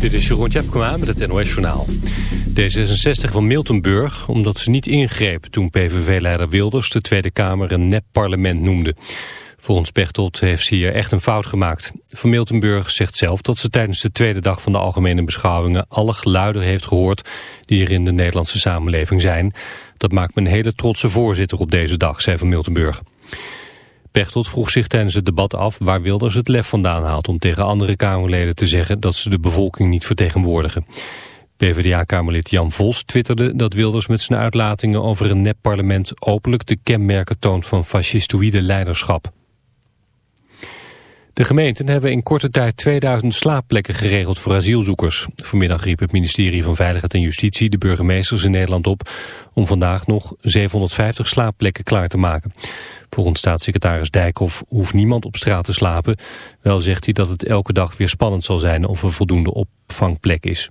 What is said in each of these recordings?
Dit is Jeroen Tjepkema met het NOS Journaal. D66 van Miltenburg omdat ze niet ingreep toen PVV-leider Wilders de Tweede Kamer een nep-parlement noemde. Volgens Pechtold heeft ze hier echt een fout gemaakt. Van Miltenburg zegt zelf dat ze tijdens de tweede dag van de algemene beschouwingen alle geluiden heeft gehoord die er in de Nederlandse samenleving zijn. Dat maakt me een hele trotse voorzitter op deze dag, zei Van Miltenburg. Pechtold vroeg zich tijdens het debat af waar Wilders het lef vandaan haalt om tegen andere Kamerleden te zeggen dat ze de bevolking niet vertegenwoordigen. PvdA-kamerlid Jan Vos twitterde dat Wilders met zijn uitlatingen over een nep-parlement openlijk de kenmerken toont van fascistoïde leiderschap. De gemeenten hebben in korte tijd 2000 slaapplekken geregeld voor asielzoekers. Vanmiddag riep het ministerie van Veiligheid en Justitie de burgemeesters in Nederland op om vandaag nog 750 slaapplekken klaar te maken. Volgens staatssecretaris Dijkhoff hoeft niemand op straat te slapen. Wel zegt hij dat het elke dag weer spannend zal zijn of er voldoende opvangplek is.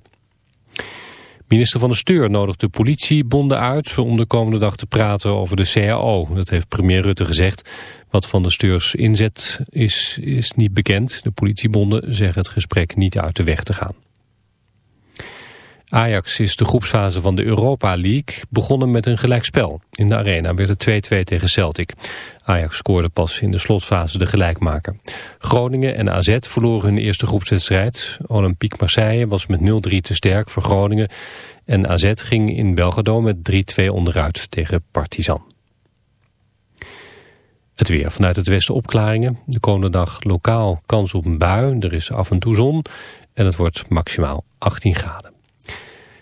Minister van de Steur nodigt de politiebonden uit om de komende dag te praten over de CAO. Dat heeft premier Rutte gezegd. Wat van de Steurs inzet is, is niet bekend. De politiebonden zeggen het gesprek niet uit de weg te gaan. Ajax is de groepsfase van de Europa League begonnen met een gelijkspel. In de arena werd het 2-2 tegen Celtic. Ajax scoorde pas in de slotfase de gelijkmaker. Groningen en AZ verloren hun eerste groepswedstrijd. Olympique Marseille was met 0-3 te sterk voor Groningen. En AZ ging in Belgrado met 3-2 onderuit tegen Partizan. Het weer vanuit het westen opklaringen. De komende dag lokaal kans op een bui. Er is af en toe zon. En het wordt maximaal 18 graden.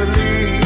gasoline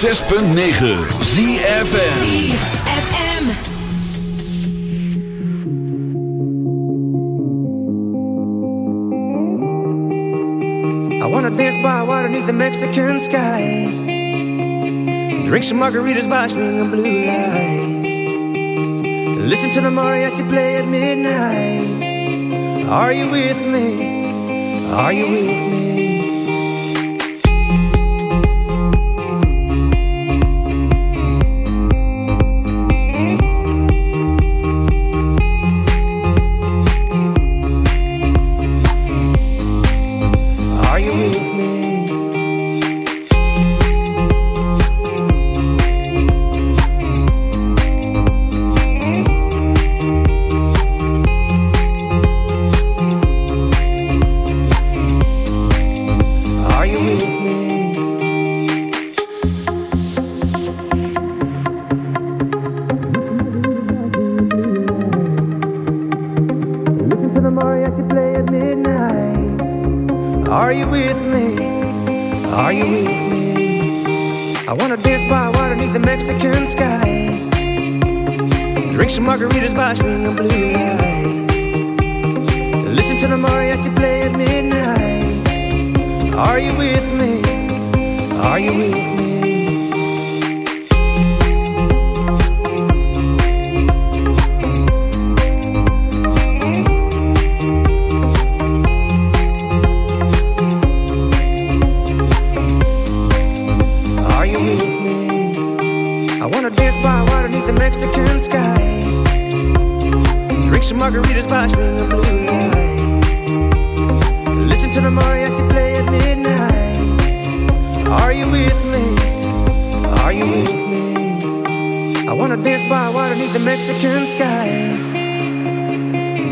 106.9 ZFM. I wanna dance by water beneath the Mexican sky. Drink some margaritas by swinging blue lights. Listen to the mariachi play at midnight. Are you with me? Are you with me?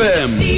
ZFM.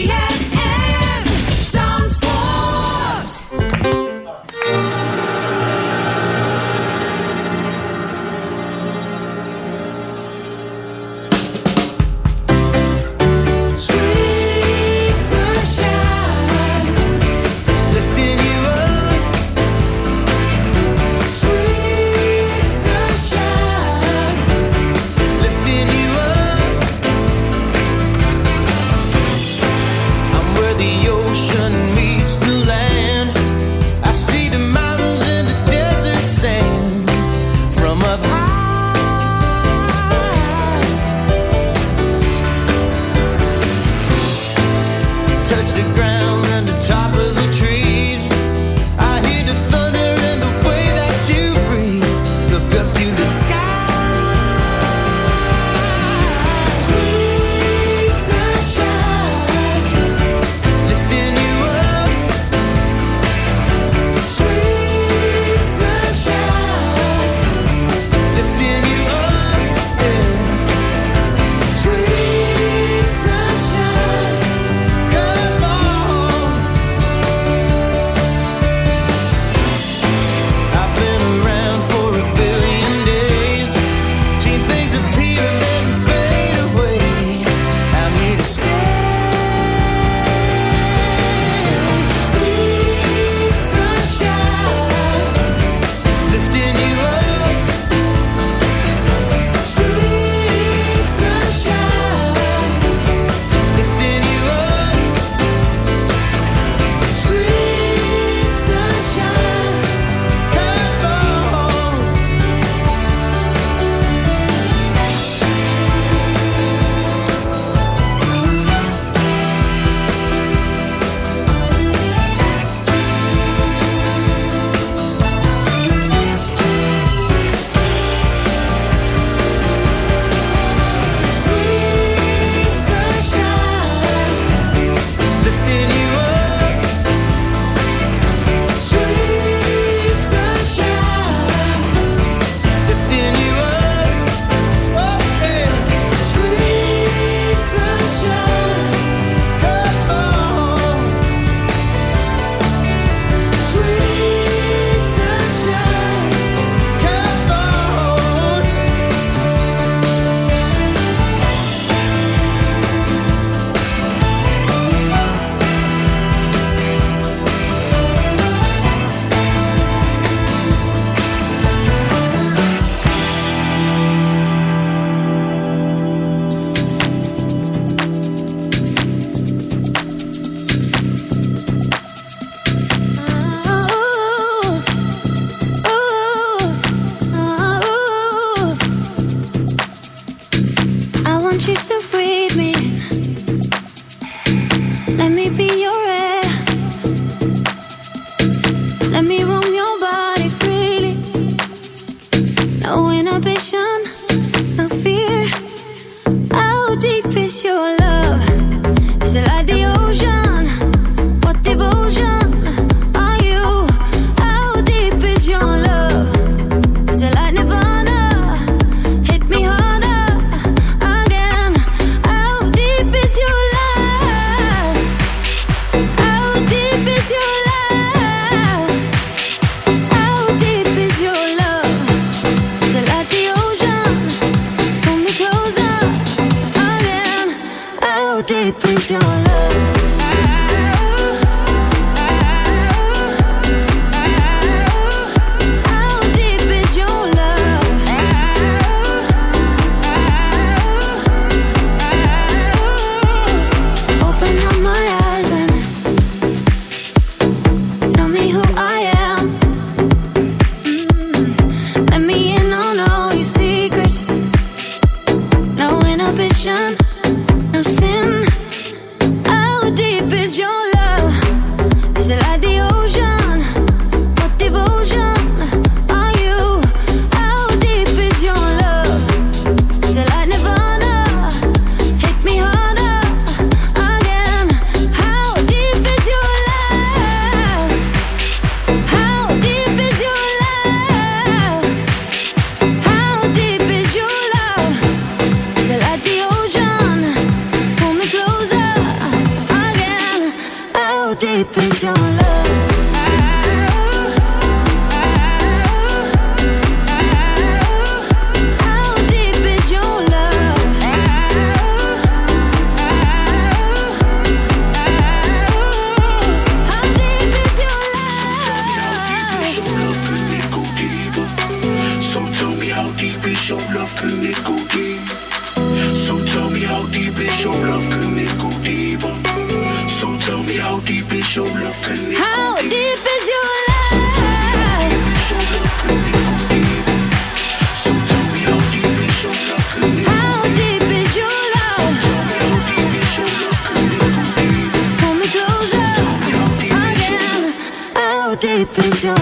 think you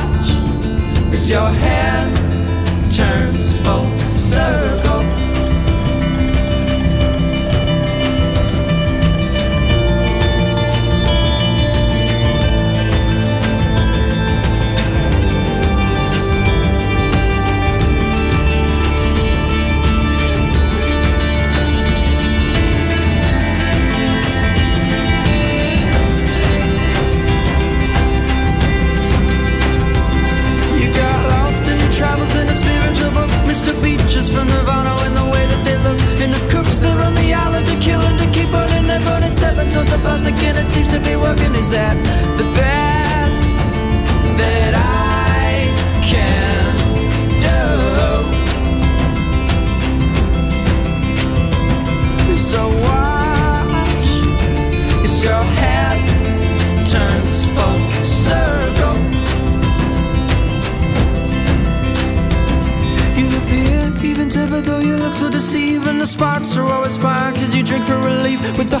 Is your hand turns full circle. with the